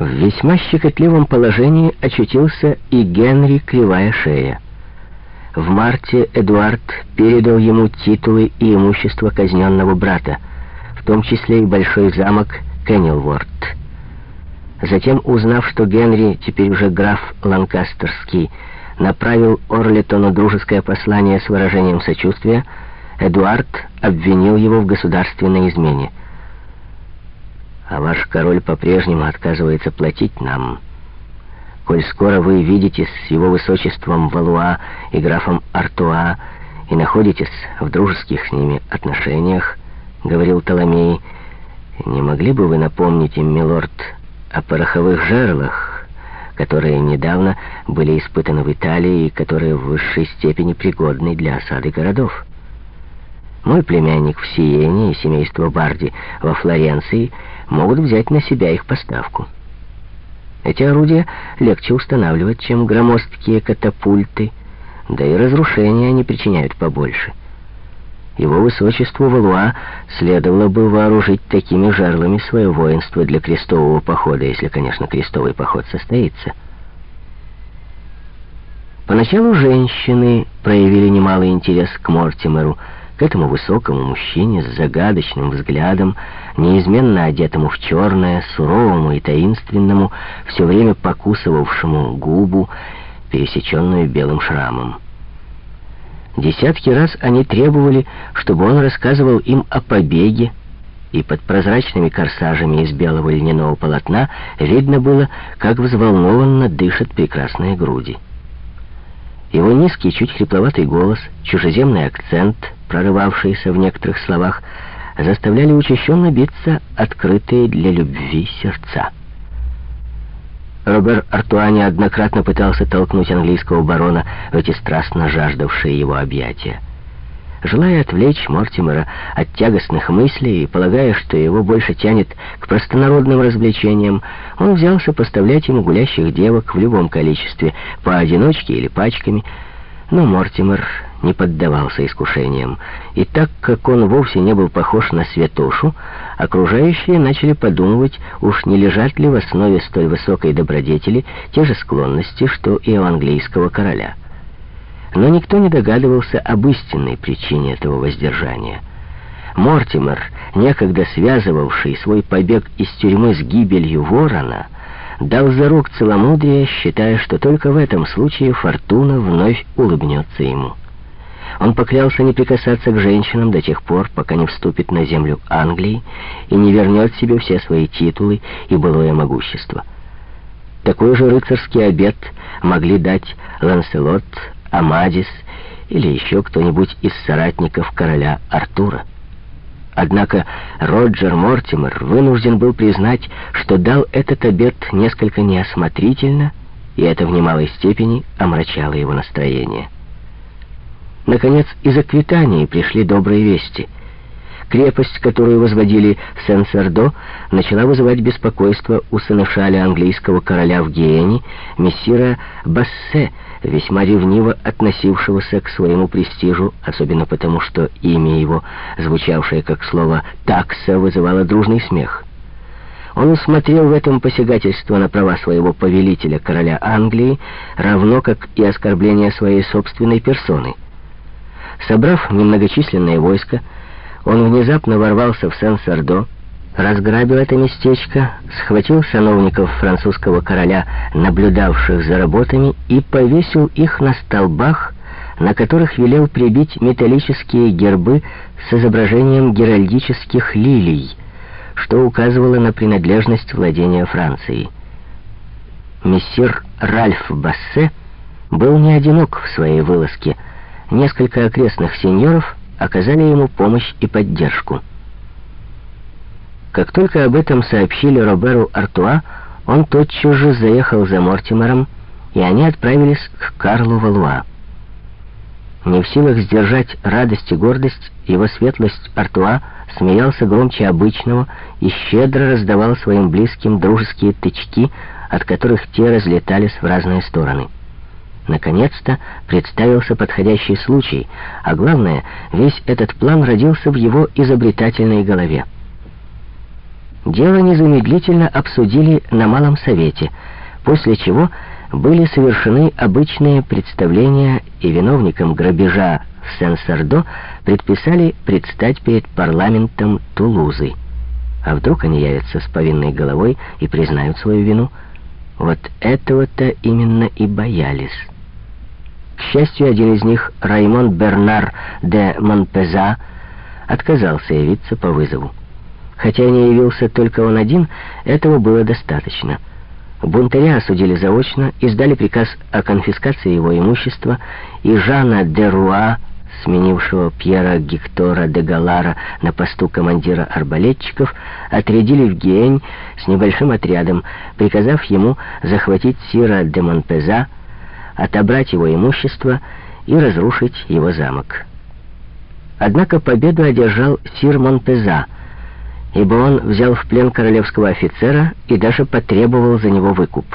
В весьма щекотливом положении очутился и Генри Кривая Шея. В марте Эдуард передал ему титулы и имущество казненного брата, в том числе и большой замок Кеннелворд. Затем, узнав, что Генри, теперь уже граф Ланкастерский, направил Орлетону дружеское послание с выражением сочувствия, Эдуард обвинил его в государственной измене. «А ваш король по-прежнему отказывается платить нам. Коль скоро вы видитесь с его высочеством Валуа и графом Артуа и находитесь в дружеских с ними отношениях, — говорил Толомей, — не могли бы вы напомнить им, милорд, о пороховых жерлах, которые недавно были испытаны в Италии и которые в высшей степени пригодны для осады городов. Мой племянник в Сиене и семейство Барди во Флоренции могут взять на себя их поставку. Эти орудия легче устанавливать, чем громоздкие катапульты, да и разрушения они причиняют побольше. Его высочеству Валуа следовало бы вооружить такими жерлами свое воинство для крестового похода, если, конечно, крестовый поход состоится. Поначалу женщины проявили немалый интерес к Мортимеру, к этому высокому мужчине с загадочным взглядом, неизменно одетому в черное, суровому и таинственному, все время покусывавшему губу, пересеченную белым шрамом. Десятки раз они требовали, чтобы он рассказывал им о побеге, и под прозрачными корсажами из белого льняного полотна видно было, как взволнованно дышат прекрасные груди. Его низкий, чуть хрипловатый голос, чужеземный акцент, прорывавшийся в некоторых словах, заставляли учащенно биться открытые для любви сердца. Робер Артуа неоднократно пытался толкнуть английского барона в эти страстно жаждавшие его объятия. Желая отвлечь Мортимера от тягостных мыслей и полагая, что его больше тянет к простонародным развлечениям, он взялся поставлять ему гулящих девок в любом количестве, поодиночке или пачками, но Мортимер не поддавался искушениям, и так как он вовсе не был похож на святошу, окружающие начали подумывать, уж не лежат ли в основе столь высокой добродетели те же склонности, что и у английского короля. Но никто не догадывался об истинной причине этого воздержания. Мортимер, некогда связывавший свой побег из тюрьмы с гибелью ворона, дал зарок целомудрия, считая, что только в этом случае фортуна вновь улыбнется ему. Он поклялся не прикасаться к женщинам до тех пор, пока не вступит на землю Англии и не вернет себе все свои титулы и былое могущество. Такой же рыцарский обет могли дать Ланселот, Амадис или еще кто-нибудь из соратников короля Артура. Однако Роджер Мортимер вынужден был признать, что дал этот обет несколько неосмотрительно, и это в немалой степени омрачало его настроение. Наконец, из Аквитании пришли добрые вести. Крепость, которую возводили в Сен-Сардо, начала вызывать беспокойство у сыношаля английского короля в Гиене, мессира Бассе, весьма ревниво относившегося к своему престижу, особенно потому, что имя его, звучавшее как слово «такса», вызывало дружный смех. Он усмотрел в этом посягательство на права своего повелителя, короля Англии, равно как и оскорбление своей собственной персоны. Собрав немногочисленное войско, он внезапно ворвался в Сен-Сардо, разграбил это местечко, схватил сановников французского короля, наблюдавших за работами, и повесил их на столбах, на которых велел прибить металлические гербы с изображением геральдических лилий, что указывало на принадлежность владения Францией. Мессир Ральф Бассе был не одинок в своей вылазке. Несколько окрестных сеньоров оказали ему помощь и поддержку. Как только об этом сообщили Роберу Артуа, он тотчас же заехал за Мортимером, и они отправились к Карлу Валуа. Не в силах сдержать радость и гордость, его светлость Артуа смеялся громче обычного и щедро раздавал своим близким дружеские тычки, от которых те разлетались в разные стороны. Наконец-то представился подходящий случай, а главное, весь этот план родился в его изобретательной голове. Дело незамедлительно обсудили на Малом Совете, после чего были совершены обычные представления, и виновникам грабежа в Сен-Сардо предписали предстать перед парламентом Тулузы. А вдруг они явятся с повинной головой и признают свою вину? Вот этого-то именно и боялись. К счастью, один из них, Раймон Бернар де Монпеза, отказался явиться по вызову. Хотя не явился только он один, этого было достаточно. Бунтаря осудили заочно, издали приказ о конфискации его имущества, и Жана де Руа, сменившего Пьера Гектора де Галара на посту командира арбалетчиков, отрядили в Гиень с небольшим отрядом, приказав ему захватить Сира де Монпеза, отобрать его имущество и разрушить его замок. Однако победу одержал Сир Монпеза, ибо он взял в плен королевского офицера и даже потребовал за него выкуп.